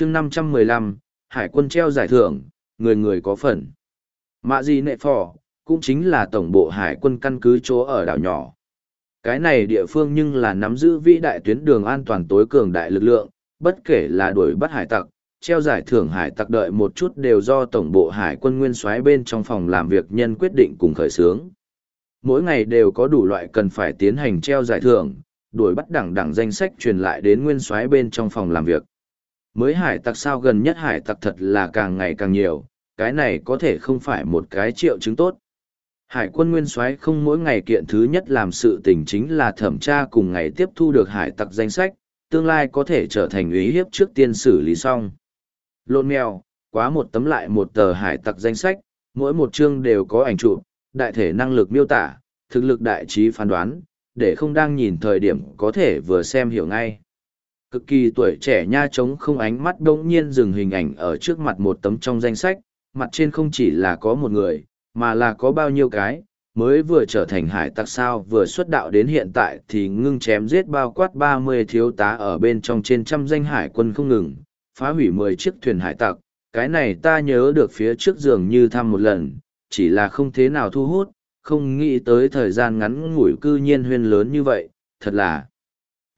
chương năm trăm mười lăm, hải quân treo giải thưởng, người người có phần. Mạ di nệ phò cũng chính là tổng bộ hải quân căn cứ chỗ ở đảo nhỏ. Cái này địa phương nhưng là nắm giữ vĩ đại tuyến đường an toàn tối cường đại lực lượng, bất kể là đuổi bắt hải tặc, treo giải thưởng hải tặc đợi một chút đều do tổng bộ hải quân nguyên soái bên trong phòng làm việc nhân quyết định cùng khởi xướng. Mỗi ngày đều có đủ loại cần phải tiến hành treo giải thưởng, đuổi bắt đẳng đẳng danh sách truyền lại đến nguyên soái bên trong phòng làm việc mới hải tặc sao gần nhất hải tặc thật là càng ngày càng nhiều, cái này có thể không phải một cái triệu chứng tốt. Hải quân nguyên soái không mỗi ngày kiện thứ nhất làm sự tình chính là thẩm tra cùng ngày tiếp thu được hải tặc danh sách, tương lai có thể trở thành ý hiếp trước tiên xử lý xong. Lộn mèo, quá một tấm lại một tờ hải tặc danh sách, mỗi một chương đều có ảnh chụp, đại thể năng lực miêu tả, thực lực đại trí phán đoán, để không đang nhìn thời điểm có thể vừa xem hiểu ngay cực kỳ tuổi trẻ nha trống không ánh mắt đ ỗ n g nhiên dừng hình ảnh ở trước mặt một tấm trong danh sách, mặt trên không chỉ là có một người, mà là có bao nhiêu cái, mới vừa trở thành hải tặc sao, vừa xuất đạo đến hiện tại thì ngưng chém giết bao quát ba mươi thiếu tá ở bên trong trên trăm danh hải quân không ngừng, phá hủy mười chiếc thuyền hải tặc, cái này ta nhớ được phía trước giường như thăm một lần, chỉ là không thế nào thu hút, không nghĩ tới thời gian ngắn ngủi cư nhiên huyên lớn như vậy, thật là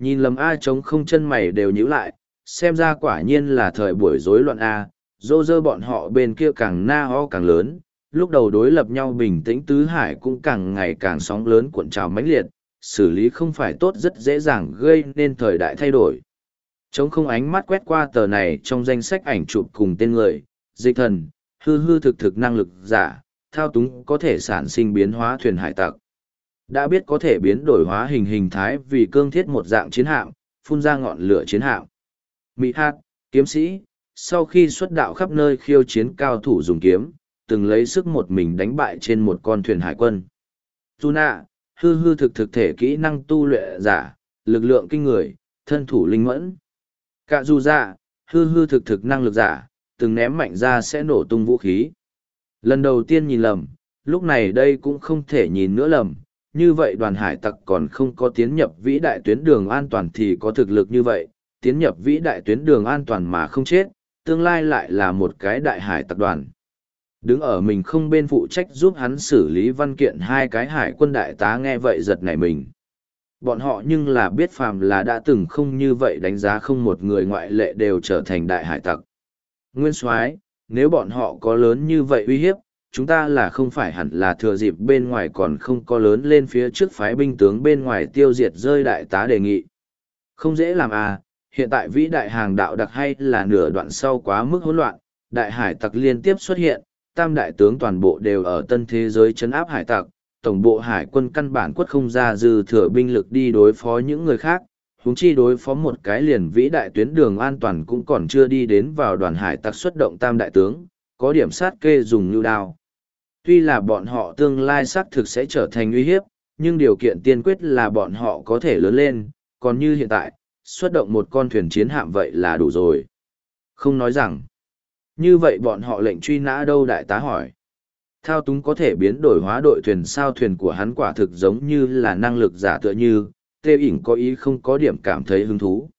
Nhìn lầm A trống không chân mày đều nhíu lại, xem ra quả nhiên là thời buổi rối loạn A, dô dơ bọn họ bên kia càng na ho càng lớn, lúc đầu đối lập nhau bình tĩnh tứ hải cũng càng ngày càng sóng lớn cuộn trào mãnh liệt, xử lý không phải tốt rất dễ dàng gây nên thời đại thay đổi. Trống không ánh mắt quét qua tờ này trong danh sách ảnh chụp cùng tên người, dịch thần, hư hư thực thực năng lực giả, thao túng có thể sản sinh biến hóa thuyền hải tặc đã biết có thể biến đổi hóa hình hình thái vì cương thiết một dạng chiến hạm, phun ra ngọn lửa chiến hạm. Mỹ hát, kiếm sĩ, sau khi xuất đạo khắp nơi khiêu chiến cao thủ dùng kiếm, từng lấy sức một mình đánh bại trên một con thuyền hải quân. Tuna, hư hư thực thực thể kỹ năng tu luyện giả, lực lượng kinh người, thân thủ linh mẫn. Cạ dù dạ, hư hư thực thực năng lực giả, từng ném mạnh ra sẽ nổ tung vũ khí. Lần đầu tiên nhìn lầm, lúc này đây cũng không thể nhìn nữa lầm, như vậy đoàn hải tặc còn không có tiến nhập vĩ đại tuyến đường an toàn thì có thực lực như vậy, tiến nhập vĩ đại tuyến đường an toàn mà không chết, tương lai lại là một cái đại hải tặc đoàn. Đứng ở mình không bên phụ trách giúp hắn xử lý văn kiện hai cái hải quân đại tá nghe vậy giật nảy mình. Bọn họ nhưng là biết phàm là đã từng không như vậy đánh giá không một người ngoại lệ đều trở thành đại hải tặc. Nguyên soái nếu bọn họ có lớn như vậy uy hiếp, chúng ta là không phải hẳn là thừa dịp bên ngoài còn không có lớn lên phía trước phái binh tướng bên ngoài tiêu diệt rơi đại tá đề nghị. Không dễ làm à, hiện tại vĩ đại hàng đạo đặc hay là nửa đoạn sau quá mức hỗn loạn, đại hải tặc liên tiếp xuất hiện, tam đại tướng toàn bộ đều ở tân thế giới chấn áp hải tặc, tổng bộ hải quân căn bản quất không ra dư thừa binh lực đi đối phó những người khác, huống chi đối phó một cái liền vĩ đại tuyến đường an toàn cũng còn chưa đi đến vào đoàn hải tặc xuất động tam đại tướng, có điểm sát kê dùng như đao. Tuy là bọn họ tương lai xác thực sẽ trở thành uy hiếp, nhưng điều kiện tiên quyết là bọn họ có thể lớn lên, còn như hiện tại, xuất động một con thuyền chiến hạm vậy là đủ rồi. Không nói rằng, như vậy bọn họ lệnh truy nã đâu đại tá hỏi. Thao túng có thể biến đổi hóa đội thuyền sao thuyền của hắn quả thực giống như là năng lực giả tựa như, tê ỉn có ý không có điểm cảm thấy hứng thú.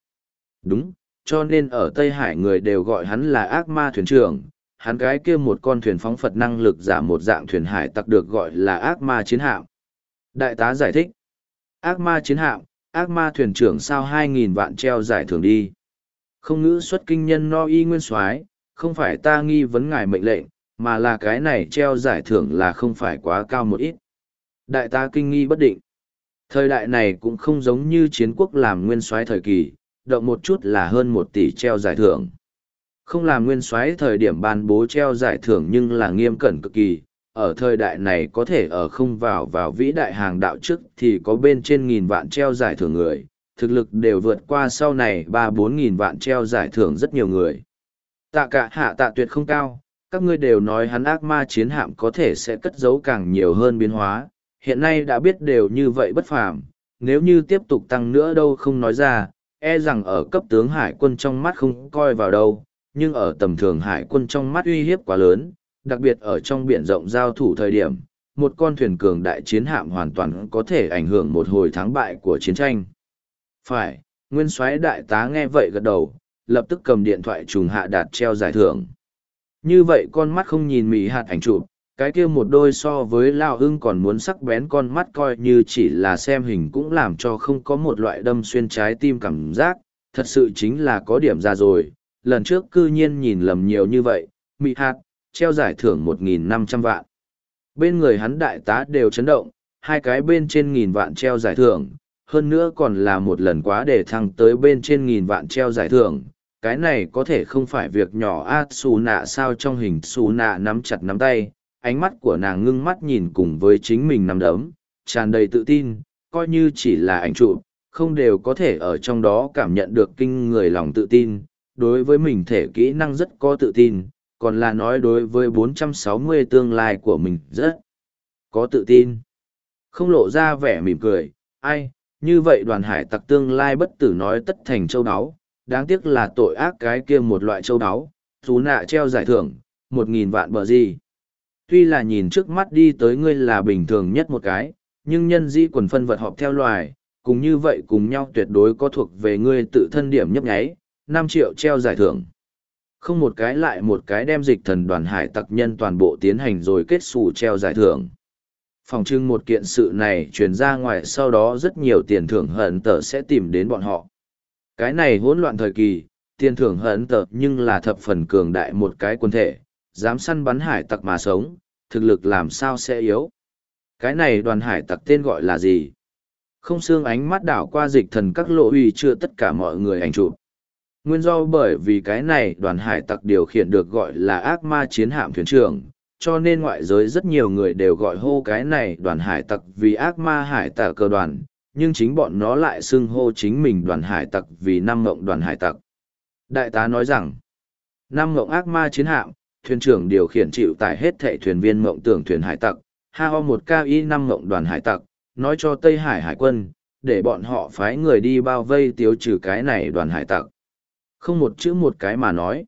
Đúng, cho nên ở Tây Hải người đều gọi hắn là ác ma thuyền trưởng, hắn cái kia một con thuyền phóng Phật năng lực giả một dạng thuyền hải tặc được gọi là ác ma chiến hạm. Đại tá giải thích, ác ma chiến hạm, ác ma thuyền trưởng sao hai nghìn vạn treo giải thưởng đi. Không ngữ xuất kinh nhân no y nguyên soái không phải ta nghi vấn ngài mệnh lệnh, mà là cái này treo giải thưởng là không phải quá cao một ít. Đại tá kinh nghi bất định. Thời đại này cũng không giống như chiến quốc làm nguyên soái thời kỳ, động một chút là hơn một tỷ treo giải thưởng. Không làm nguyên soái thời điểm ban bố treo giải thưởng nhưng là nghiêm cẩn cực kỳ, ở thời đại này có thể ở không vào vào vĩ đại hàng đạo trước thì có bên trên nghìn vạn treo giải thưởng người, thực lực đều vượt qua sau này ba bốn nghìn vạn treo giải thưởng rất nhiều người. Tạ cả hạ tạ tuyệt không cao, các ngươi đều nói hắn ác ma chiến hạm có thể sẽ cất giấu càng nhiều hơn biến hóa, hiện nay đã biết đều như vậy bất phàm, nếu như tiếp tục tăng nữa đâu không nói ra, e rằng ở cấp tướng hải quân trong mắt không coi vào đâu, nhưng ở tầm thường hải quân trong mắt uy hiếp quá lớn, đặc biệt ở trong biển rộng giao thủ thời điểm, một con thuyền cường đại chiến hạm hoàn toàn có thể ảnh hưởng một hồi thắng bại của chiến tranh. Phải, nguyên soái đại tá nghe vậy gật đầu, lập tức cầm điện thoại trùng hạ đạt treo giải thưởng. Như vậy con mắt không nhìn mỹ hạt ảnh chụp, cái kia một đôi so với lao ưng còn muốn sắc bén con mắt coi như chỉ là xem hình cũng làm cho không có một loại đâm xuyên trái tim cảm giác, thật sự chính là có điểm ra rồi, lần trước cư nhiên nhìn lầm nhiều như vậy, mị hạt, treo giải thưởng 1.500 vạn. Bên người hắn đại tá đều chấn động, hai cái bên trên nghìn vạn treo giải thưởng, hơn nữa còn là một lần quá để thăng tới bên trên nghìn vạn treo giải thưởng. Cái này có thể không phải việc nhỏ a xù nạ sao trong hình xù nạ nắm chặt nắm tay, ánh mắt của nàng ngưng mắt nhìn cùng với chính mình nắm đấm, tràn đầy tự tin, coi như chỉ là ảnh chụp, không đều có thể ở trong đó cảm nhận được kinh người lòng tự tin, đối với mình thể kỹ năng rất có tự tin, còn là nói đối với 460 tương lai của mình rất có tự tin. Không lộ ra vẻ mỉm cười, ai, như vậy đoàn hải tặc tương lai bất tử nói tất thành châu đáo, đáng tiếc là tội ác cái kia một loại châu đáo, dù nạ treo giải thưởng, một nghìn vạn bờ gì. Tuy là nhìn trước mắt đi tới ngươi là bình thường nhất một cái, nhưng nhân di quần phân vật họp theo loài, cùng như vậy cùng nhau tuyệt đối có thuộc về ngươi tự thân điểm nhấp nháy, năm triệu treo giải thưởng. Không một cái lại một cái đem dịch thần đoàn hải tặc nhân toàn bộ tiến hành rồi kết xù treo giải thưởng. Phòng trưng một kiện sự này truyền ra ngoài sau đó rất nhiều tiền thưởng hận tờ sẽ tìm đến bọn họ. Cái này hỗn loạn thời kỳ, tiền thưởng hận tờ nhưng là thập phần cường đại một cái quân thể, dám săn bắn hải tặc mà sống, thực lực làm sao sẽ yếu. Cái này đoàn hải tặc tên gọi là gì? Không xương ánh mắt đảo qua dịch thần các lộ uy chưa tất cả mọi người ảnh chụp. Nguyên do bởi vì cái này đoàn hải tặc điều khiển được gọi là ác ma chiến hạm thuyền trưởng, cho nên ngoại giới rất nhiều người đều gọi hô cái này đoàn hải tặc vì ác ma hải tặc cơ đoàn, nhưng chính bọn nó lại xưng hô chính mình đoàn hải tặc vì năm ngộng đoàn hải tặc. Đại tá nói rằng, năm ngộng ác ma chiến hạm, thuyền trưởng điều khiển chịu tại hết thệ thuyền viên ngộng tưởng thuyền hải tặc, ha ho một ca y năm ngộng đoàn hải tặc, nói cho Tây Hải hải quân, để bọn họ phái người đi bao vây tiêu trừ cái này đoàn hải tặc. Không một chữ một cái mà nói.